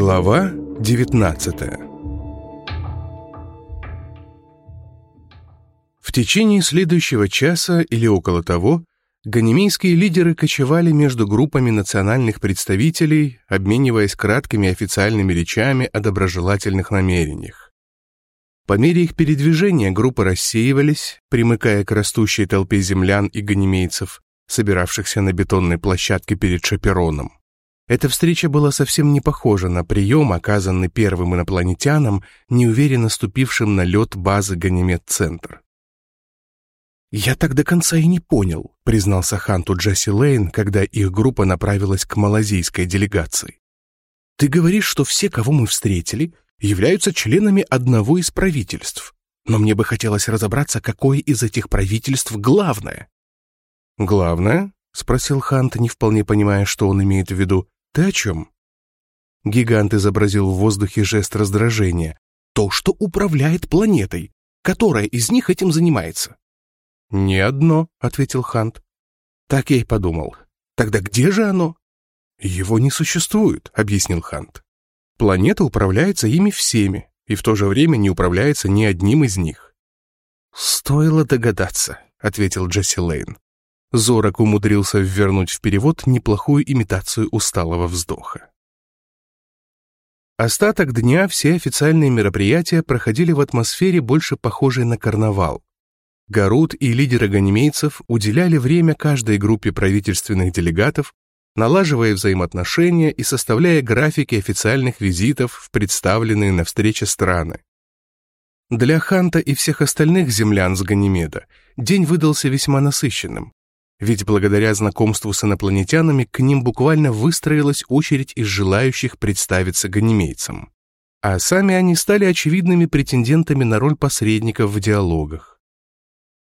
Глава 19 В течение следующего часа или около того ганимейские лидеры кочевали между группами национальных представителей, обмениваясь краткими официальными речами о доброжелательных намерениях. По мере их передвижения группы рассеивались, примыкая к растущей толпе землян и ганимейцев, собиравшихся на бетонной площадке перед Шапероном. Эта встреча была совсем не похожа на прием, оказанный первым инопланетянам, неуверенно ступившим на лед базы Ганимед-центр. «Я так до конца и не понял», — признался Ханту Джесси Лейн, когда их группа направилась к малазийской делегации. «Ты говоришь, что все, кого мы встретили, являются членами одного из правительств, но мне бы хотелось разобраться, какое из этих правительств главное». «Главное?» — спросил Хант, не вполне понимая, что он имеет в виду. «Ты о чем?» Гигант изобразил в воздухе жест раздражения. «То, что управляет планетой. Которая из них этим занимается?» «Не одно», — ответил Хант. «Так я и подумал. Тогда где же оно?» «Его не существует», — объяснил Хант. «Планета управляется ими всеми, и в то же время не управляется ни одним из них». «Стоило догадаться», — ответил Джесси Лейн. Зорок умудрился ввернуть в перевод неплохую имитацию усталого вздоха. Остаток дня все официальные мероприятия проходили в атмосфере, больше похожей на карнавал. Гарут и лидеры ганимейцев уделяли время каждой группе правительственных делегатов, налаживая взаимоотношения и составляя графики официальных визитов в представленные на встрече страны. Для Ханта и всех остальных землян с Ганимеда день выдался весьма насыщенным ведь благодаря знакомству с инопланетянами к ним буквально выстроилась очередь из желающих представиться ганимейцам. А сами они стали очевидными претендентами на роль посредников в диалогах.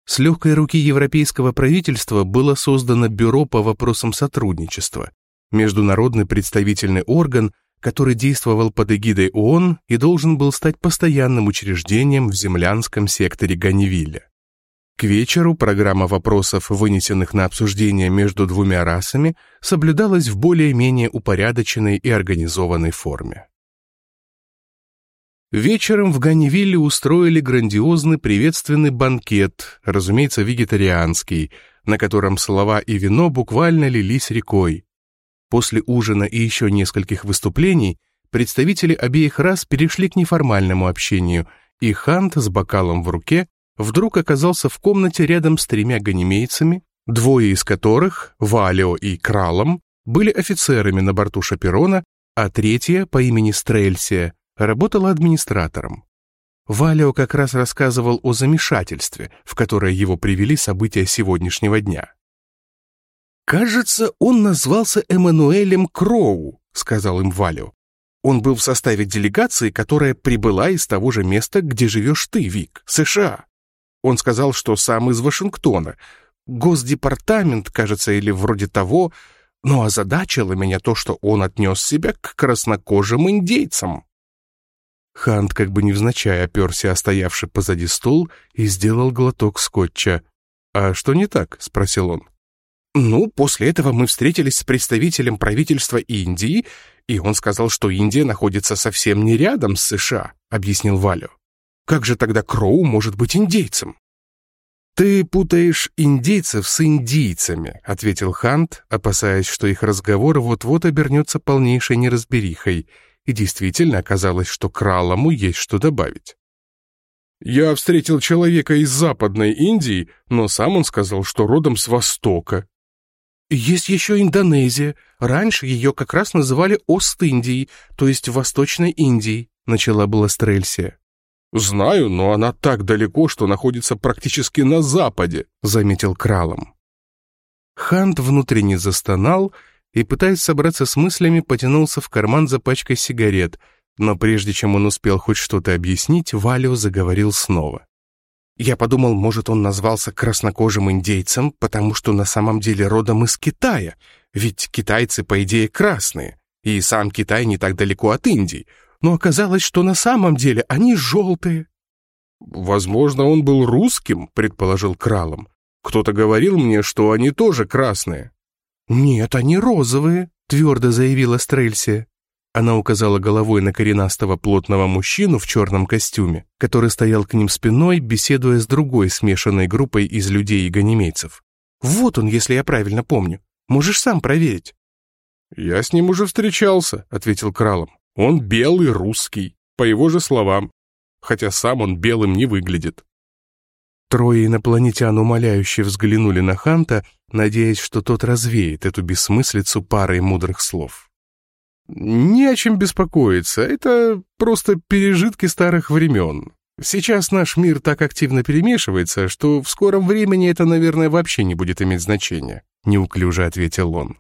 С легкой руки европейского правительства было создано Бюро по вопросам сотрудничества, международный представительный орган, который действовал под эгидой ООН и должен был стать постоянным учреждением в землянском секторе Ганивиля. К вечеру программа вопросов, вынесенных на обсуждение между двумя расами, соблюдалась в более-менее упорядоченной и организованной форме. Вечером в Ганнивилле устроили грандиозный приветственный банкет, разумеется, вегетарианский, на котором слова и вино буквально лились рекой. После ужина и еще нескольких выступлений представители обеих рас перешли к неформальному общению, и Хант с бокалом в руке вдруг оказался в комнате рядом с тремя ганимейцами, двое из которых, Валио и Кралом, были офицерами на борту Шаперона, а третья, по имени Стрельсия, работала администратором. Валио как раз рассказывал о замешательстве, в которое его привели события сегодняшнего дня. «Кажется, он назвался Эммануэлем Кроу», — сказал им Валио. «Он был в составе делегации, которая прибыла из того же места, где живешь ты, Вик, США. Он сказал, что сам из Вашингтона. Госдепартамент, кажется, или вроде того, но озадачило меня то, что он отнес себя к краснокожим индейцам. Хант как бы невзначай оперся стоявший позади стул и сделал глоток скотча. «А что не так?» — спросил он. «Ну, после этого мы встретились с представителем правительства Индии, и он сказал, что Индия находится совсем не рядом с США», — объяснил Валю. Как же тогда Кроу может быть индейцем? «Ты путаешь индейцев с индийцами», — ответил Хант, опасаясь, что их разговор вот-вот обернется полнейшей неразберихой, и действительно оказалось, что Кралому есть что добавить. «Я встретил человека из Западной Индии, но сам он сказал, что родом с Востока». «Есть еще Индонезия. Раньше ее как раз называли Ост-Индией, то есть Восточной Индией», — начала была Стрельсия. «Знаю, но она так далеко, что находится практически на западе», — заметил Кралом. Хант внутренне застонал и, пытаясь собраться с мыслями, потянулся в карман за пачкой сигарет, но прежде чем он успел хоть что-то объяснить, Валио заговорил снова. Я подумал, может, он назвался краснокожим индейцем, потому что на самом деле родом из Китая, ведь китайцы, по идее, красные, и сам Китай не так далеко от Индии, но оказалось, что на самом деле они желтые. «Возможно, он был русским», — предположил Кралом. «Кто-то говорил мне, что они тоже красные». «Нет, они розовые», — твердо заявила Стрельсия. Она указала головой на коренастого плотного мужчину в черном костюме, который стоял к ним спиной, беседуя с другой смешанной группой из людей и ганимейцев. «Вот он, если я правильно помню. Можешь сам проверить». «Я с ним уже встречался», — ответил Кралом. «Он белый русский, по его же словам, хотя сам он белым не выглядит». Трое инопланетян умоляюще взглянули на Ханта, надеясь, что тот развеет эту бессмыслицу парой мудрых слов. «Не о чем беспокоиться, это просто пережитки старых времен. Сейчас наш мир так активно перемешивается, что в скором времени это, наверное, вообще не будет иметь значения», — неуклюже ответил он.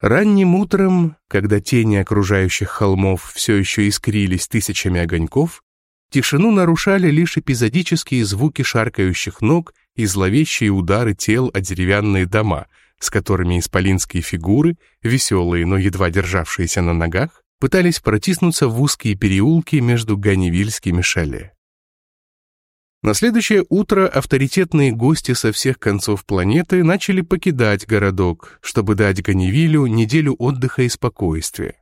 Ранним утром, когда тени окружающих холмов все еще искрились тысячами огоньков, Тишину нарушали лишь эпизодические звуки шаркающих ног и зловещие удары тел о деревянные дома, с которыми исполинские фигуры, веселые, но едва державшиеся на ногах, пытались протиснуться в узкие переулки между ганевильскими шале. На следующее утро авторитетные гости со всех концов планеты начали покидать городок, чтобы дать Ганевилю неделю отдыха и спокойствия.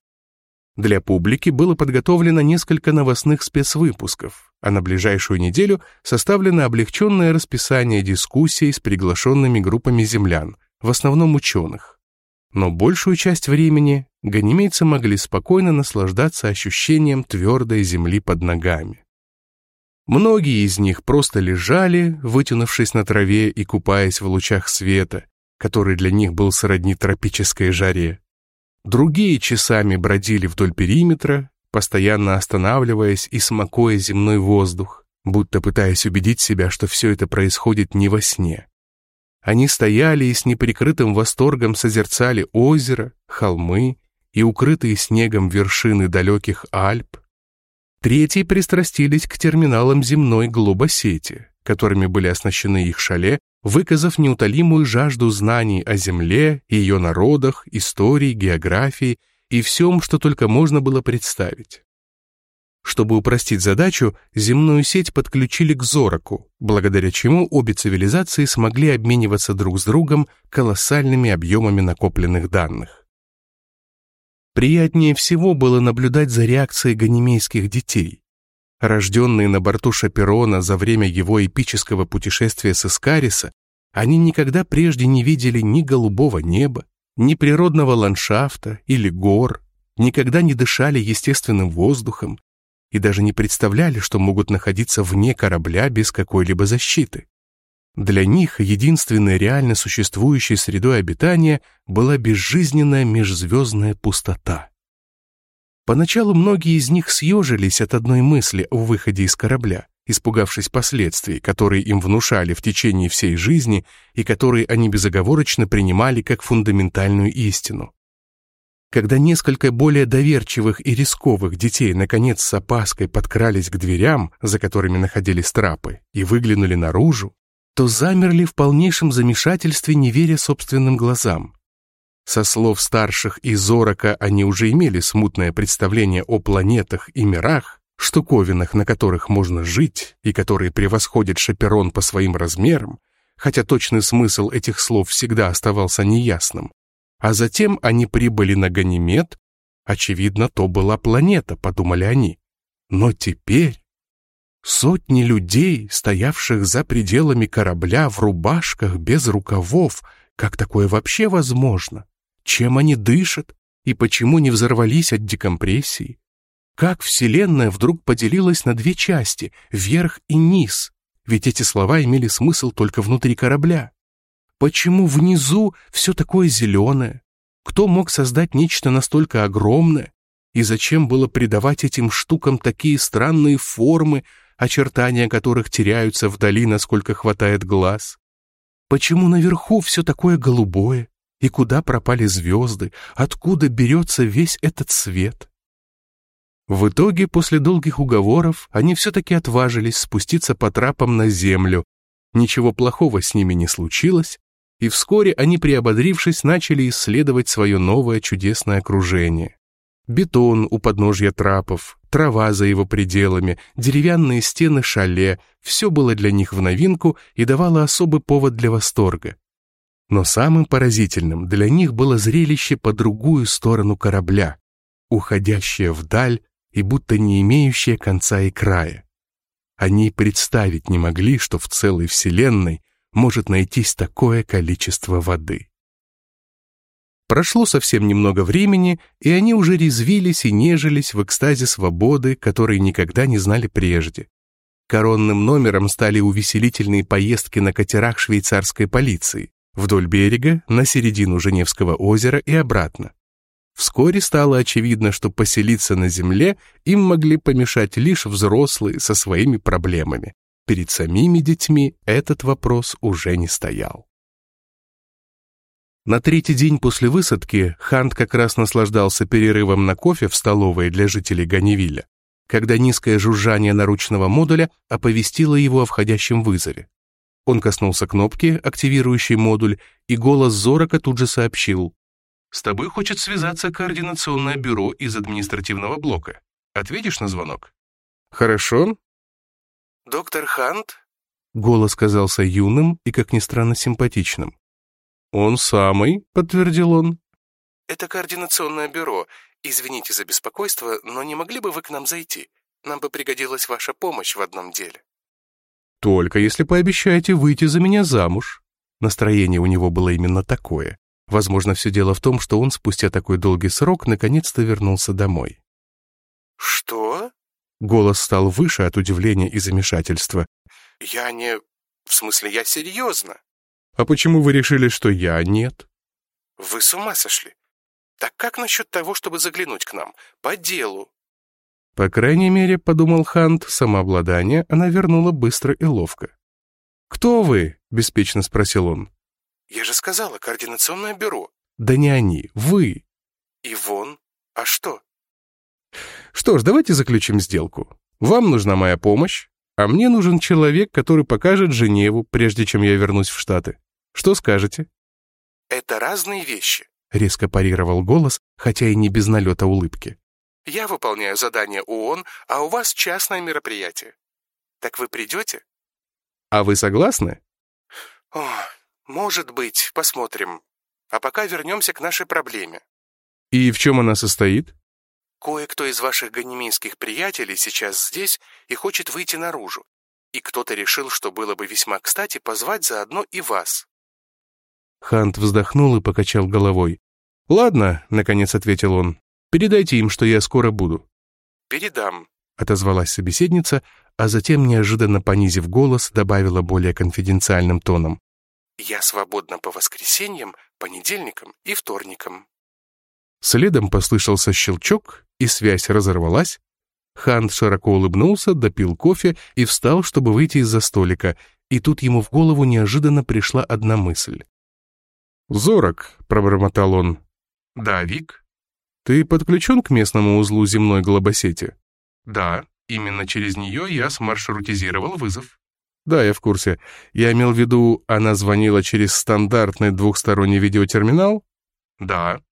Для публики было подготовлено несколько новостных спецвыпусков, а на ближайшую неделю составлено облегченное расписание дискуссий с приглашенными группами землян, в основном ученых. Но большую часть времени ганимейцы могли спокойно наслаждаться ощущением твердой земли под ногами. Многие из них просто лежали, вытянувшись на траве и купаясь в лучах света, который для них был сродни тропической жаре. Другие часами бродили вдоль периметра, постоянно останавливаясь и смакуя земной воздух, будто пытаясь убедить себя, что все это происходит не во сне. Они стояли и с неприкрытым восторгом созерцали озеро, холмы и укрытые снегом вершины далеких Альп. Третьи пристрастились к терминалам земной глобосети, которыми были оснащены их шале выказав неутолимую жажду знаний о Земле, ее народах, истории, географии и всем, что только можно было представить. Чтобы упростить задачу, земную сеть подключили к Зораку, благодаря чему обе цивилизации смогли обмениваться друг с другом колоссальными объемами накопленных данных. Приятнее всего было наблюдать за реакцией ганимейских детей. Рожденные на борту Шаперона за время его эпического путешествия с Искариса, они никогда прежде не видели ни голубого неба, ни природного ландшафта или гор, никогда не дышали естественным воздухом и даже не представляли, что могут находиться вне корабля без какой-либо защиты. Для них единственной реально существующей средой обитания была безжизненная межзвездная пустота. Поначалу многие из них съежились от одной мысли о выходе из корабля, испугавшись последствий, которые им внушали в течение всей жизни и которые они безоговорочно принимали как фундаментальную истину. Когда несколько более доверчивых и рисковых детей наконец с опаской подкрались к дверям, за которыми находились трапы, и выглянули наружу, то замерли в полнейшем замешательстве, не веря собственным глазам. Со слов старших из Зорока они уже имели смутное представление о планетах и мирах, штуковинах, на которых можно жить и которые превосходят Шаперон по своим размерам, хотя точный смысл этих слов всегда оставался неясным. А затем они прибыли на Ганимед, очевидно, то была планета, подумали они. Но теперь сотни людей, стоявших за пределами корабля в рубашках без рукавов, как такое вообще возможно? Чем они дышат и почему не взорвались от декомпрессии? Как Вселенная вдруг поделилась на две части, вверх и низ? Ведь эти слова имели смысл только внутри корабля. Почему внизу все такое зеленое? Кто мог создать нечто настолько огромное? И зачем было придавать этим штукам такие странные формы, очертания которых теряются вдали, насколько хватает глаз? Почему наверху все такое голубое? И куда пропали звезды? Откуда берется весь этот свет? В итоге, после долгих уговоров, они все-таки отважились спуститься по трапам на землю. Ничего плохого с ними не случилось, и вскоре они, приободрившись, начали исследовать свое новое чудесное окружение. Бетон у подножья трапов, трава за его пределами, деревянные стены шале — все было для них в новинку и давало особый повод для восторга. Но самым поразительным для них было зрелище по другую сторону корабля, уходящее вдаль и будто не имеющее конца и края. Они представить не могли, что в целой Вселенной может найтись такое количество воды. Прошло совсем немного времени, и они уже резвились и нежились в экстазе свободы, которой никогда не знали прежде. Коронным номером стали увеселительные поездки на катерах швейцарской полиции вдоль берега, на середину Женевского озера и обратно. Вскоре стало очевидно, что поселиться на земле им могли помешать лишь взрослые со своими проблемами. Перед самими детьми этот вопрос уже не стоял. На третий день после высадки Хант как раз наслаждался перерывом на кофе в столовой для жителей Ганевиля, когда низкое жужжание наручного модуля оповестило его о входящем вызове. Он коснулся кнопки, активирующей модуль, и голос Зорока тут же сообщил. «С тобой хочет связаться координационное бюро из административного блока. Ответишь на звонок?» «Хорошо». «Доктор Хант?» Голос казался юным и, как ни странно, симпатичным. «Он самый», — подтвердил он. «Это координационное бюро. Извините за беспокойство, но не могли бы вы к нам зайти? Нам бы пригодилась ваша помощь в одном деле». «Только если пообещаете выйти за меня замуж». Настроение у него было именно такое. Возможно, все дело в том, что он спустя такой долгий срок наконец-то вернулся домой. «Что?» Голос стал выше от удивления и замешательства. «Я не... В смысле, я серьезно?» «А почему вы решили, что я нет?» «Вы с ума сошли? Так как насчет того, чтобы заглянуть к нам? По делу?» По крайней мере, подумал Хант, самообладание она вернула быстро и ловко. «Кто вы?» — беспечно спросил он. «Я же сказала, координационное бюро». «Да не они, вы». «Ивон? А что?» «Что ж, давайте заключим сделку. Вам нужна моя помощь, а мне нужен человек, который покажет Женеву, прежде чем я вернусь в Штаты. Что скажете?» «Это разные вещи», — резко парировал голос, хотя и не без налета улыбки. Я выполняю задание ООН, а у вас частное мероприятие. Так вы придете? А вы согласны? О, может быть, посмотрим. А пока вернемся к нашей проблеме. И в чем она состоит? Кое-кто из ваших ганиминских приятелей сейчас здесь и хочет выйти наружу. И кто-то решил, что было бы весьма кстати позвать заодно и вас. Хант вздохнул и покачал головой. «Ладно», — наконец ответил он, Передайте им, что я скоро буду». «Передам», — отозвалась собеседница, а затем, неожиданно понизив голос, добавила более конфиденциальным тоном. «Я свободна по воскресеньям, понедельникам и вторникам». Следом послышался щелчок, и связь разорвалась. Хант широко улыбнулся, допил кофе и встал, чтобы выйти из-за столика, и тут ему в голову неожиданно пришла одна мысль. «Зорок», — пробормотал он. «Да, Вик?» Ты подключен к местному узлу земной глобосети? Да, именно через нее я смаршрутизировал вызов. Да, я в курсе. Я имел в виду, она звонила через стандартный двухсторонний видеотерминал? Да.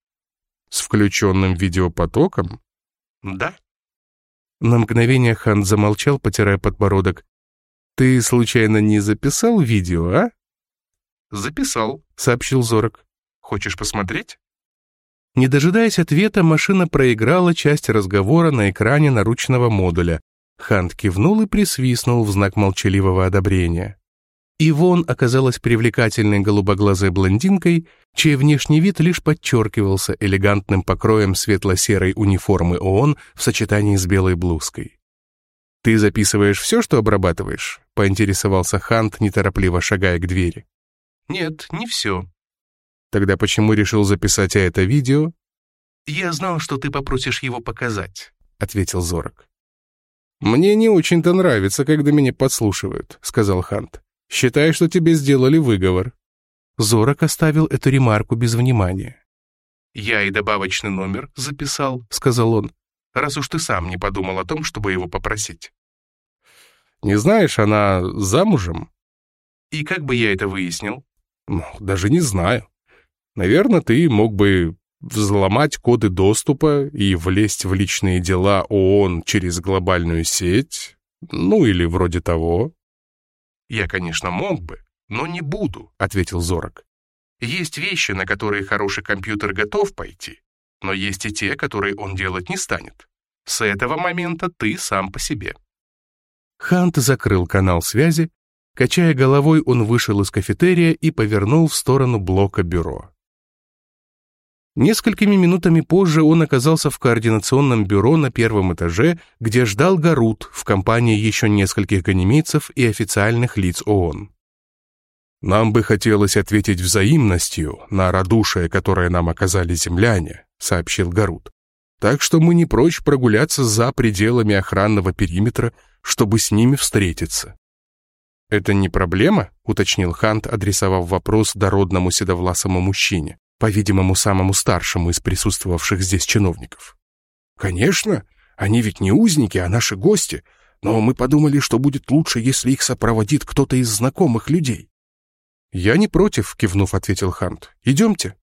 С включенным видеопотоком? Да. На мгновение Хан замолчал, потирая подбородок. «Ты, случайно, не записал видео, а?» «Записал», — сообщил Зорок. «Хочешь посмотреть?» Не дожидаясь ответа, машина проиграла часть разговора на экране наручного модуля. Хант кивнул и присвистнул в знак молчаливого одобрения. Ивон оказалась привлекательной голубоглазой блондинкой, чей внешний вид лишь подчеркивался элегантным покроем светло-серой униформы ООН в сочетании с белой блузкой. «Ты записываешь все, что обрабатываешь?» — поинтересовался Хант, неторопливо шагая к двери. «Нет, не все», Тогда почему решил записать это видео? «Я знал, что ты попросишь его показать», — ответил Зорок. «Мне не очень-то нравится, когда меня подслушивают», — сказал Хант. «Считай, что тебе сделали выговор». Зорок оставил эту ремарку без внимания. «Я и добавочный номер записал», — сказал он, «раз уж ты сам не подумал о том, чтобы его попросить». «Не знаешь, она замужем?» «И как бы я это выяснил?» «Ну, даже не знаю. Наверное, ты мог бы взломать коды доступа и влезть в личные дела ООН через глобальную сеть, ну или вроде того. «Я, конечно, мог бы, но не буду», — ответил Зорок. Есть вещи, на которые хороший компьютер готов пойти, но есть и те, которые он делать не станет. С этого момента ты сам по себе. Хант закрыл канал связи. Качая головой, он вышел из кафетерия и повернул в сторону блока бюро. Несколькими минутами позже он оказался в координационном бюро на первом этаже, где ждал Гарут в компании еще нескольких ганимейцев и официальных лиц ООН. «Нам бы хотелось ответить взаимностью на радушие, которое нам оказали земляне», — сообщил Гарут. «Так что мы не прочь прогуляться за пределами охранного периметра, чтобы с ними встретиться». «Это не проблема?» — уточнил Хант, адресовав вопрос дородному седовласому мужчине по-видимому, самому старшему из присутствовавших здесь чиновников. «Конечно, они ведь не узники, а наши гости, но мы подумали, что будет лучше, если их сопроводит кто-то из знакомых людей». «Я не против», — кивнув, ответил Хант. «Идемте».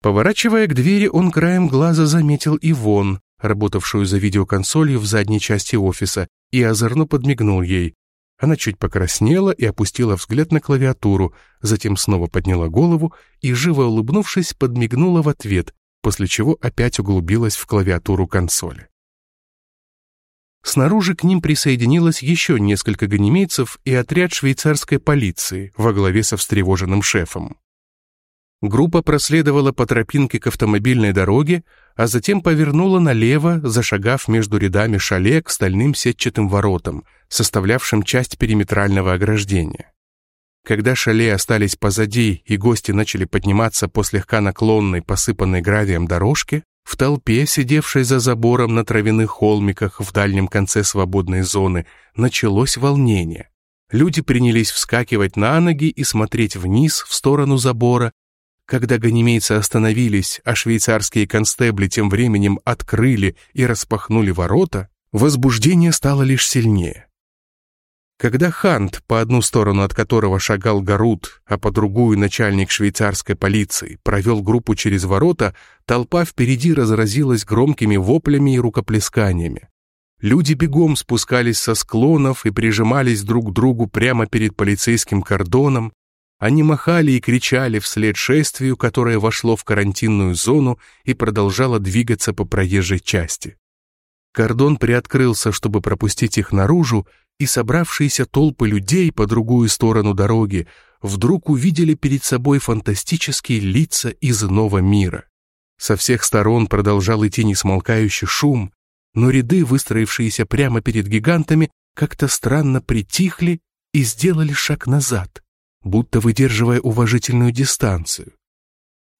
Поворачивая к двери, он краем глаза заметил Ивон, работавшую за видеоконсолью в задней части офиса, и озорно подмигнул ей. Она чуть покраснела и опустила взгляд на клавиатуру, затем снова подняла голову и, живо улыбнувшись, подмигнула в ответ, после чего опять углубилась в клавиатуру консоли. Снаружи к ним присоединилось еще несколько ганимейцев и отряд швейцарской полиции во главе со встревоженным шефом. Группа проследовала по тропинке к автомобильной дороге, а затем повернула налево, зашагав между рядами шале к стальным сетчатым воротам, составлявшим часть периметрального ограждения. Когда шале остались позади и гости начали подниматься по слегка наклонной, посыпанной гравием дорожке, в толпе, сидевшей за забором на травяных холмиках в дальнем конце свободной зоны, началось волнение. Люди принялись вскакивать на ноги и смотреть вниз, в сторону забора, когда ганимейцы остановились, а швейцарские констебли тем временем открыли и распахнули ворота, возбуждение стало лишь сильнее. Когда Хант, по одну сторону от которого шагал Гарут, а по другую начальник швейцарской полиции, провел группу через ворота, толпа впереди разразилась громкими воплями и рукоплесканиями. Люди бегом спускались со склонов и прижимались друг к другу прямо перед полицейским кордоном, они махали и кричали вслед шествию, которое вошло в карантинную зону и продолжало двигаться по проезжей части. Кордон приоткрылся, чтобы пропустить их наружу, и собравшиеся толпы людей по другую сторону дороги вдруг увидели перед собой фантастические лица из иного мира. Со всех сторон продолжал идти несмолкающий шум, но ряды, выстроившиеся прямо перед гигантами, как-то странно притихли и сделали шаг назад будто выдерживая уважительную дистанцию.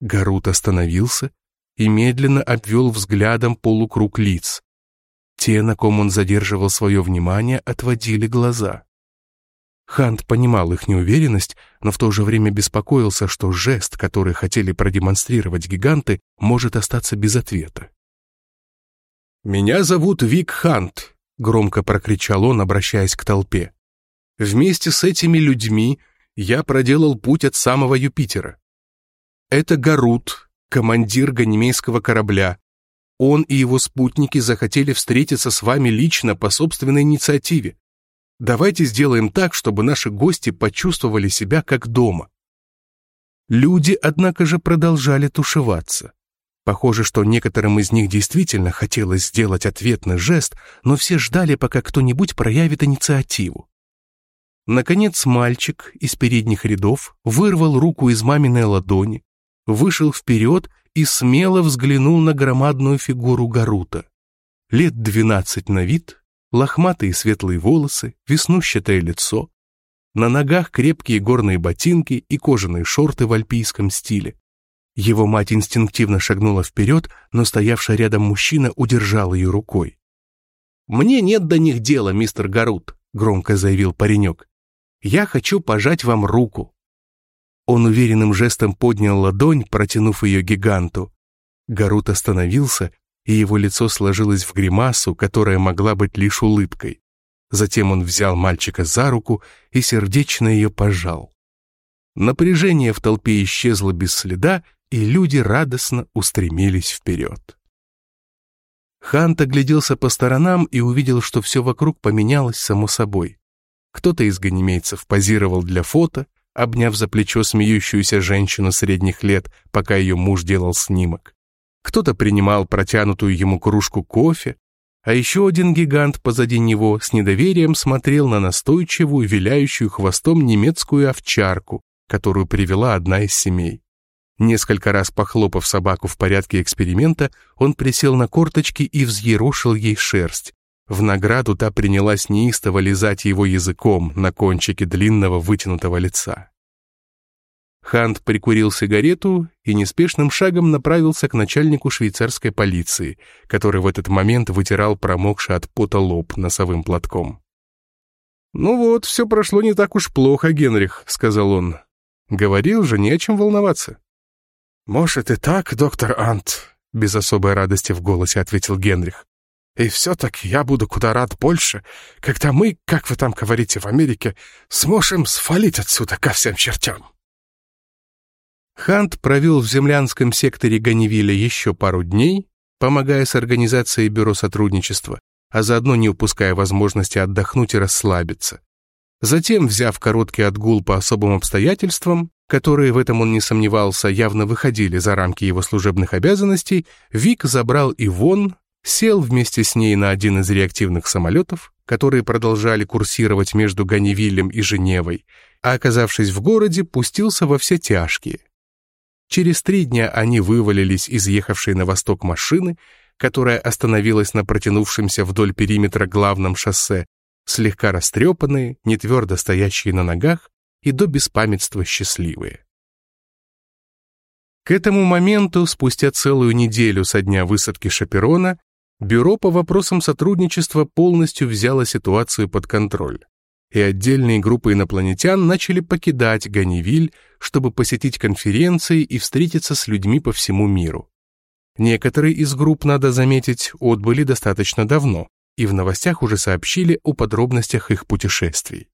Гарут остановился и медленно обвел взглядом полукруг лиц. Те, на ком он задерживал свое внимание, отводили глаза. Хант понимал их неуверенность, но в то же время беспокоился, что жест, который хотели продемонстрировать гиганты, может остаться без ответа. «Меня зовут Вик Хант», — громко прокричал он, обращаясь к толпе. «Вместе с этими людьми я проделал путь от самого Юпитера. Это Гарут, командир ганимейского корабля. Он и его спутники захотели встретиться с вами лично по собственной инициативе. Давайте сделаем так, чтобы наши гости почувствовали себя как дома. Люди, однако же, продолжали тушеваться. Похоже, что некоторым из них действительно хотелось сделать ответный жест, но все ждали, пока кто-нибудь проявит инициативу. Наконец мальчик из передних рядов вырвал руку из маминой ладони, вышел вперед и смело взглянул на громадную фигуру Гарута. Лет двенадцать на вид, лохматые светлые волосы, веснущатое лицо, на ногах крепкие горные ботинки и кожаные шорты в альпийском стиле. Его мать инстинктивно шагнула вперед, но стоявший рядом мужчина удержал ее рукой. «Мне нет до них дела, мистер Гарут», — громко заявил паренек. Я хочу пожать вам руку». Он уверенным жестом поднял ладонь, протянув ее гиганту. Гарут остановился, и его лицо сложилось в гримасу, которая могла быть лишь улыбкой. Затем он взял мальчика за руку и сердечно ее пожал. Напряжение в толпе исчезло без следа, и люди радостно устремились вперед. Хант огляделся по сторонам и увидел, что все вокруг поменялось само собой. Кто-то из ганимейцев позировал для фото, обняв за плечо смеющуюся женщину средних лет, пока ее муж делал снимок. Кто-то принимал протянутую ему кружку кофе, а еще один гигант позади него с недоверием смотрел на настойчивую, виляющую хвостом немецкую овчарку, которую привела одна из семей. Несколько раз похлопав собаку в порядке эксперимента, он присел на корточки и взъерошил ей шерсть. В награду та принялась неистово лизать его языком на кончике длинного вытянутого лица. Хант прикурил сигарету и неспешным шагом направился к начальнику швейцарской полиции, который в этот момент вытирал промокший от пота лоб носовым платком. «Ну вот, все прошло не так уж плохо, Генрих», — сказал он. «Говорил же, не о чем волноваться». «Может и так, доктор Ант», — без особой радости в голосе ответил Генрих. «И все-таки я буду куда рад больше, когда мы, как вы там говорите в Америке, сможем свалить отсюда ко всем чертям». Хант провел в землянском секторе Ганевиля еще пару дней, помогая с организацией бюро сотрудничества, а заодно не упуская возможности отдохнуть и расслабиться. Затем, взяв короткий отгул по особым обстоятельствам, которые, в этом он не сомневался, явно выходили за рамки его служебных обязанностей, Вик забрал Ивон, сел вместе с ней на один из реактивных самолетов, которые продолжали курсировать между Ганевилем и Женевой, а оказавшись в городе, пустился во все тяжкие – Через три дня они вывалились из ехавшей на восток машины, которая остановилась на протянувшемся вдоль периметра главном шоссе, слегка растрепанные, не твердо стоящие на ногах и до беспамятства счастливые. К этому моменту, спустя целую неделю со дня высадки Шаперона, Бюро по вопросам сотрудничества полностью взяло ситуацию под контроль и отдельные группы инопланетян начали покидать Ганивиль, чтобы посетить конференции и встретиться с людьми по всему миру. Некоторые из групп, надо заметить, отбыли достаточно давно, и в новостях уже сообщили о подробностях их путешествий.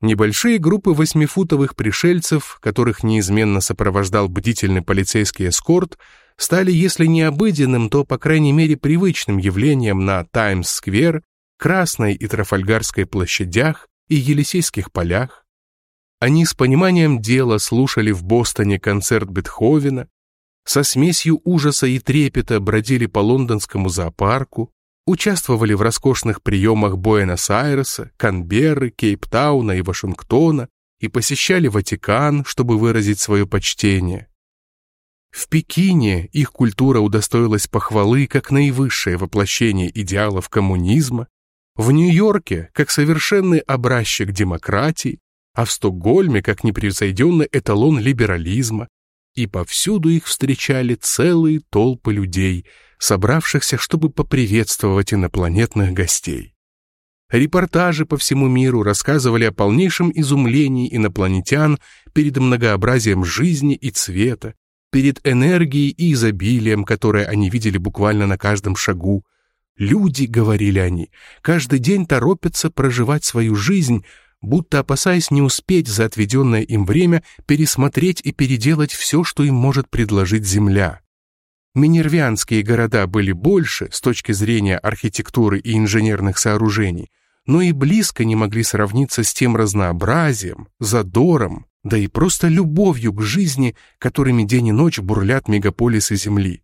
Небольшие группы восьмифутовых пришельцев, которых неизменно сопровождал бдительный полицейский эскорт, стали, если не обыденным, то, по крайней мере, привычным явлением на Таймс-сквер Красной и Трафальгарской площадях и Елисейских полях. Они с пониманием дела слушали в Бостоне концерт Бетховена, со смесью ужаса и трепета бродили по лондонскому зоопарку, участвовали в роскошных приемах Буэнос-Айреса, Канберры, Кейптауна и Вашингтона и посещали Ватикан, чтобы выразить свое почтение. В Пекине их культура удостоилась похвалы как наивысшее воплощение идеалов коммунизма, в Нью-Йорке как совершенный образчик демократии, а в Стокгольме как непревзойденный эталон либерализма, и повсюду их встречали целые толпы людей, собравшихся, чтобы поприветствовать инопланетных гостей. Репортажи по всему миру рассказывали о полнейшем изумлении инопланетян перед многообразием жизни и цвета, перед энергией и изобилием, которое они видели буквально на каждом шагу, Люди, говорили они, каждый день торопятся проживать свою жизнь, будто опасаясь не успеть за отведенное им время пересмотреть и переделать все, что им может предложить Земля. Минервианские города были больше с точки зрения архитектуры и инженерных сооружений, но и близко не могли сравниться с тем разнообразием, задором, да и просто любовью к жизни, которыми день и ночь бурлят мегаполисы Земли.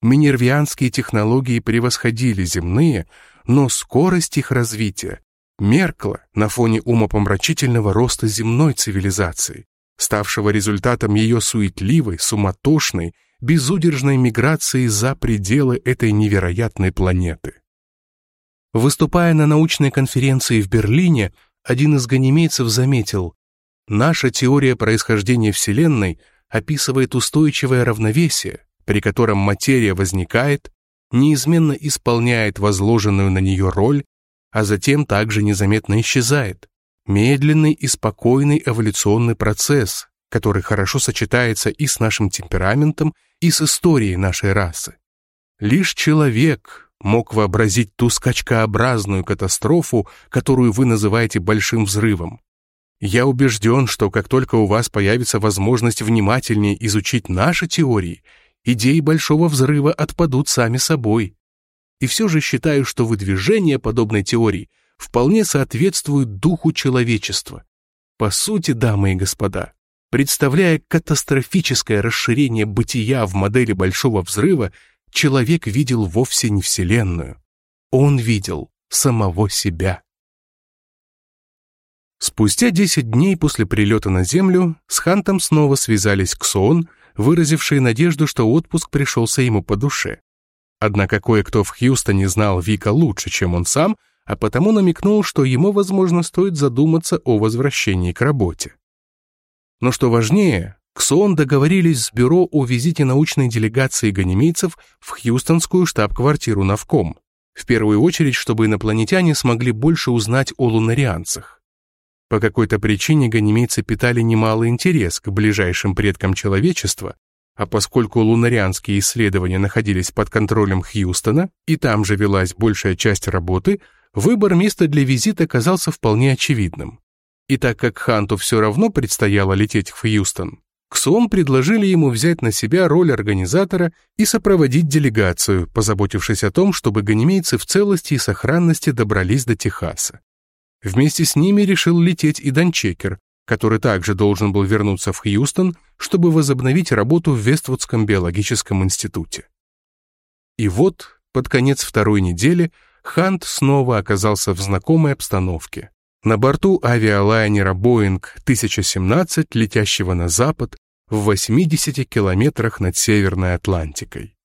Минервианские технологии превосходили земные, но скорость их развития меркла на фоне умопомрачительного роста земной цивилизации, ставшего результатом ее суетливой, суматошной, безудержной миграции за пределы этой невероятной планеты. Выступая на научной конференции в Берлине, один из ганимейцев заметил, «Наша теория происхождения Вселенной описывает устойчивое равновесие, при котором материя возникает, неизменно исполняет возложенную на нее роль, а затем также незаметно исчезает. Медленный и спокойный эволюционный процесс, который хорошо сочетается и с нашим темпераментом, и с историей нашей расы. Лишь человек мог вообразить ту скачкообразную катастрофу, которую вы называете большим взрывом. Я убежден, что как только у вас появится возможность внимательнее изучить наши теории идеи Большого Взрыва отпадут сами собой. И все же считаю, что выдвижение подобной теории вполне соответствует духу человечества. По сути, дамы и господа, представляя катастрофическое расширение бытия в модели Большого Взрыва, человек видел вовсе не Вселенную. Он видел самого себя. Спустя 10 дней после прилета на Землю с Хантом снова связались Ксон, выразившие надежду, что отпуск пришелся ему по душе. Однако кое-кто в Хьюстоне знал Вика лучше, чем он сам, а потому намекнул, что ему, возможно, стоит задуматься о возвращении к работе. Но что важнее, Ксон договорились с бюро о визите научной делегации ганимейцев в хьюстонскую штаб-квартиру Навком, в первую очередь, чтобы инопланетяне смогли больше узнать о лунарианцах. По какой-то причине ганимейцы питали немалый интерес к ближайшим предкам человечества, а поскольку лунарианские исследования находились под контролем Хьюстона, и там же велась большая часть работы, выбор места для визита казался вполне очевидным. И так как Ханту все равно предстояло лететь в Хьюстон, Ксон предложили ему взять на себя роль организатора и сопроводить делегацию, позаботившись о том, чтобы ганимейцы в целости и сохранности добрались до Техаса. Вместе с ними решил лететь и Данчекер, который также должен был вернуться в Хьюстон, чтобы возобновить работу в Вествудском биологическом институте. И вот, под конец второй недели, Хант снова оказался в знакомой обстановке. На борту авиалайнера «Боинг» 1017, летящего на запад, в 80 километрах над Северной Атлантикой.